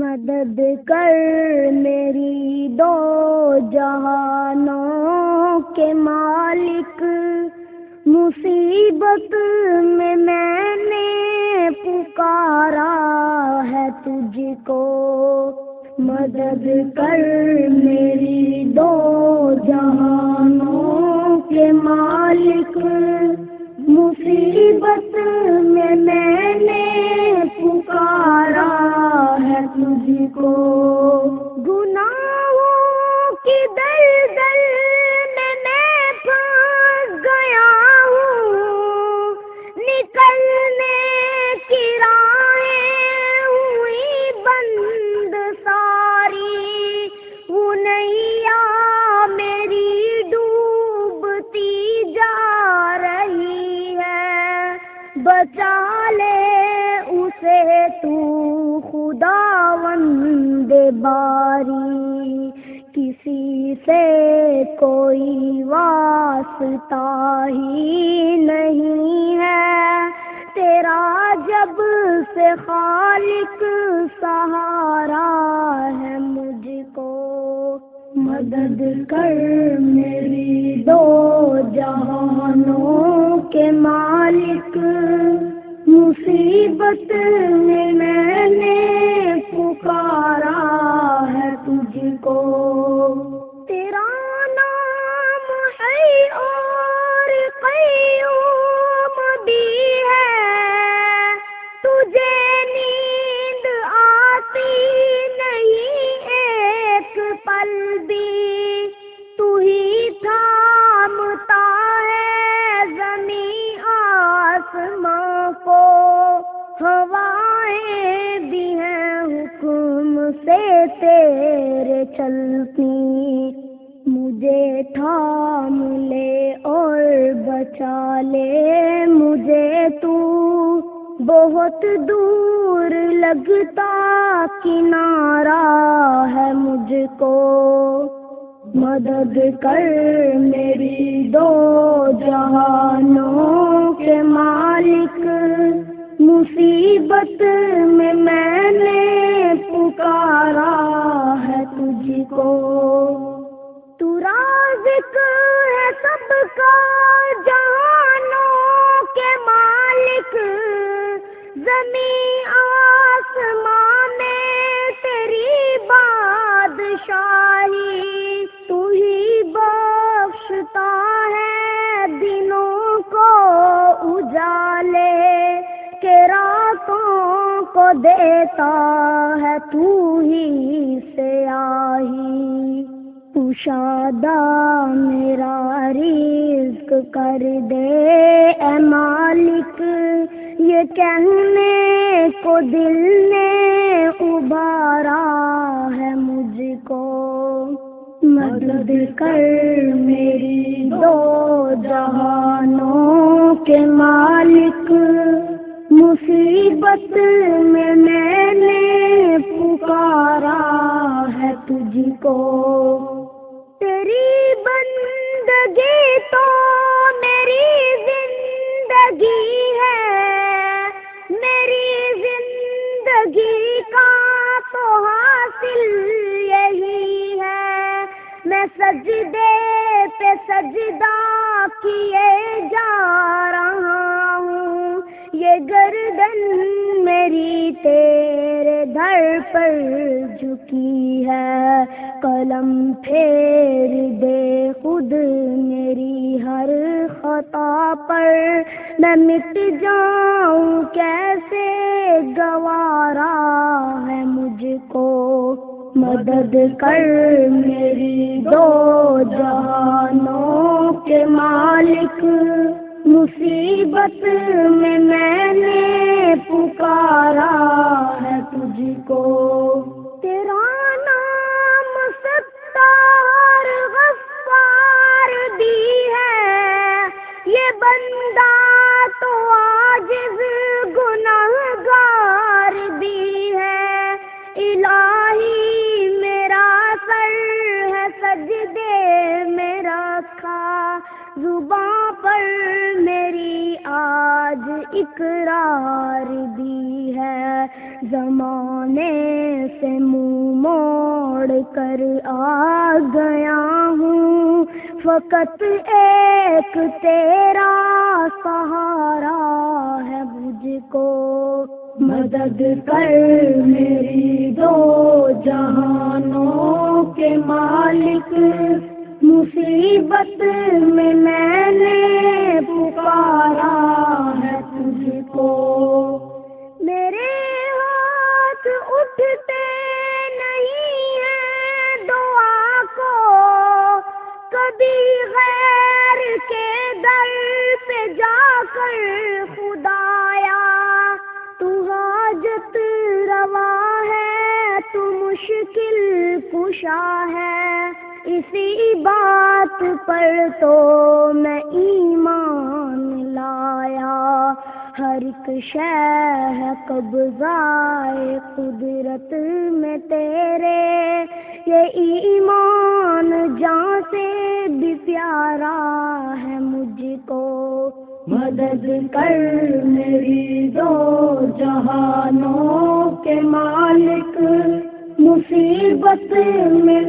مدد کر میری دو جہانوں کے مالک۔ مصیبت میں میں نے پکارا ہے تجھ کو۔ مدد کر میری دو جہانوں کے مالک۔ کو گناہوں کی دل دل میں میں پھنس گیا ہوں۔ نکلنے کی راہیں ہوئی بند ساری۔ وہ نیا میری ڈوبتی جا رہی ہے۔ بچا لے اسے تو خدا وند باری، کسی سے کوئی واسطہ ہی نہیں ہے۔ تیرا جب سے خالق سہارا ہے، مجھ کو مدد کر میری دو جہانوں کے مالک۔ مصیبت میں کو۔ تیرا نام ہے اور قیوم بھی ہے۔ تجھے نیند آتی نہیں، ایک پل بھی۔ تو ہی تھامتا ہے زمین آسماں کو۔ ہوائیں سے تیرے چلتی، مجھے تھام لے اور بچا لے مجھے تو۔ بہت دور لگتا کنارا ہے مجھ کو۔ مدد کر میری دو جہانوں کے مالک۔ مصیبت میں میں نے رازق ہے سب کا جہانوں کے مالک۔ زمین آسمان میں تیری بادشاہی۔ تو ہی بخشتا ہے دنوں کو اجالے کے راتوں کو دیتا ہے تو ہی سے آہی کشادہ میرا رزق کر دے۔ اے مالک، یہ کہنے کو دل نے ابارا ہے مجھ کو۔ مدد کر میری دو جہانوں کے مالک۔ مصیبت میں میں نے پکارا ہے تجھ کو۔ زندگی ہے، میری زندگی کا تو حاصل یہی ہے۔ میں سجدے پہ سجدہ کیے جا رہا ہوں۔ یہ گردن میری تیرے در پر جھکی ہے۔ قلم پھیر دے خود پر میں مٹ جاؤں، کیسے گوارا ہے مجھ کو؟ مدد کر میری دو جہانوں کے مالک۔ مصیبت میں میں نے پکارا ہے تجھ کو۔ بندہ تو عاجز گناہگار بھی ہے۔ الہی میرا سر ہے سجدے میں رکھا زباں پر میری آج اقرار دی ہے۔ زمانے سے منہ موڑ کر آ فقط ایک تیرا سہارا ہے مجھ کو۔ مدد کر میری دو جہانوں کے مالک۔ مصیبت میں میں نے پکارا ہے تجھ کو۔ مشکل کشا ہے۔ اسی بات پر تو میں ایمان لایا۔ ہر ایک شہ قبضائے قدرت میں تیرے۔ یہ ایمان جان سے بھی پیارا ہے مجھ کو۔ مدد کر میری دو جہانوں کے مالک۔ مصیبت میں